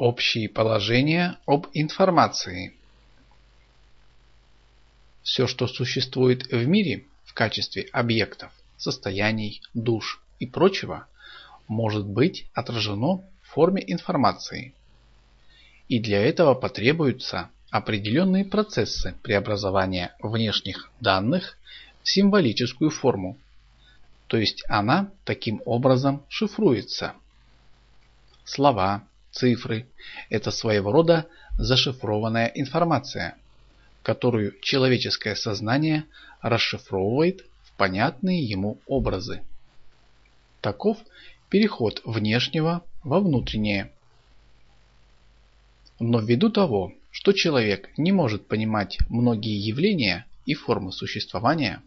Общие положения об информации. Все, что существует в мире в качестве объектов, состояний, душ и прочего, может быть отражено в форме информации. И для этого потребуются определенные процессы преобразования внешних данных в символическую форму. То есть она таким образом шифруется. Слова, Цифры – это своего рода зашифрованная информация, которую человеческое сознание расшифровывает в понятные ему образы. Таков переход внешнего во внутреннее. Но ввиду того, что человек не может понимать многие явления и формы существования,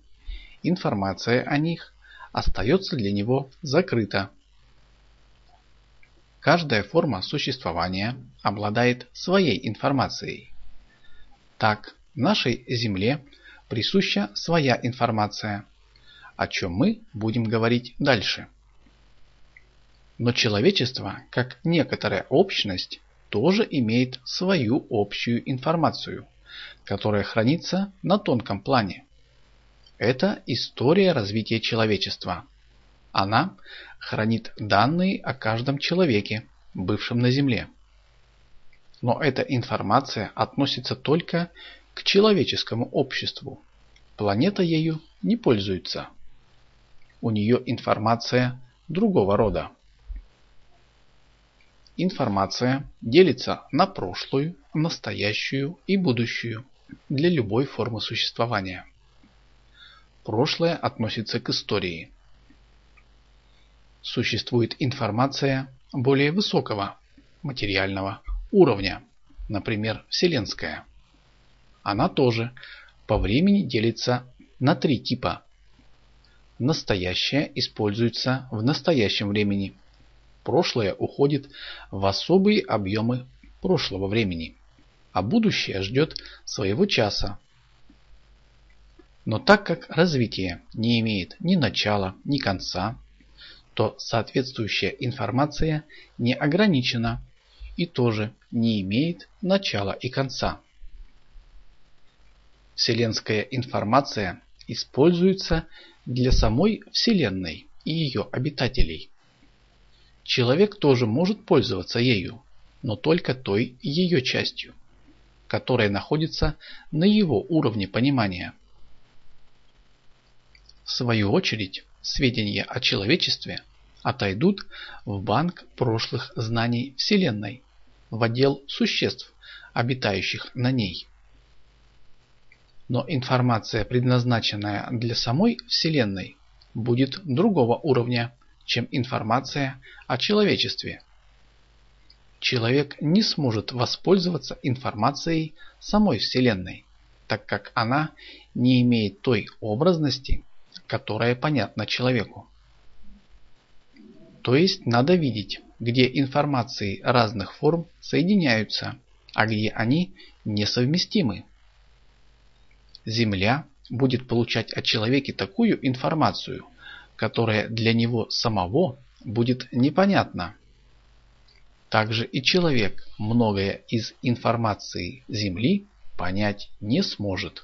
информация о них остается для него закрыта Каждая форма существования обладает своей информацией. Так, нашей Земле присуща своя информация, о чем мы будем говорить дальше. Но человечество, как некоторая общность, тоже имеет свою общую информацию, которая хранится на тонком плане. Это история развития человечества. Она хранит данные о каждом человеке, бывшем на Земле. Но эта информация относится только к человеческому обществу. Планета ею не пользуется. У нее информация другого рода. Информация делится на прошлую, настоящую и будущую для любой формы существования. Прошлое относится к истории, существует информация более высокого материального уровня, например, вселенская. Она тоже по времени делится на три типа. Настоящее используется в настоящем времени. Прошлое уходит в особые объемы прошлого времени, а будущее ждет своего часа. Но так как развитие не имеет ни начала, ни конца, то соответствующая информация не ограничена и тоже не имеет начала и конца. Вселенская информация используется для самой Вселенной и ее обитателей. Человек тоже может пользоваться ею, но только той ее частью, которая находится на его уровне понимания. В свою очередь, сведения о человечестве отойдут в банк прошлых знаний Вселенной, в отдел существ, обитающих на ней. Но информация, предназначенная для самой Вселенной, будет другого уровня, чем информация о человечестве. Человек не сможет воспользоваться информацией самой Вселенной, так как она не имеет той образности, которая понятна человеку. То есть надо видеть, где информации разных форм соединяются, а где они несовместимы. Земля будет получать о человеке такую информацию, которая для него самого будет непонятна. Также и человек многое из информации Земли понять не сможет.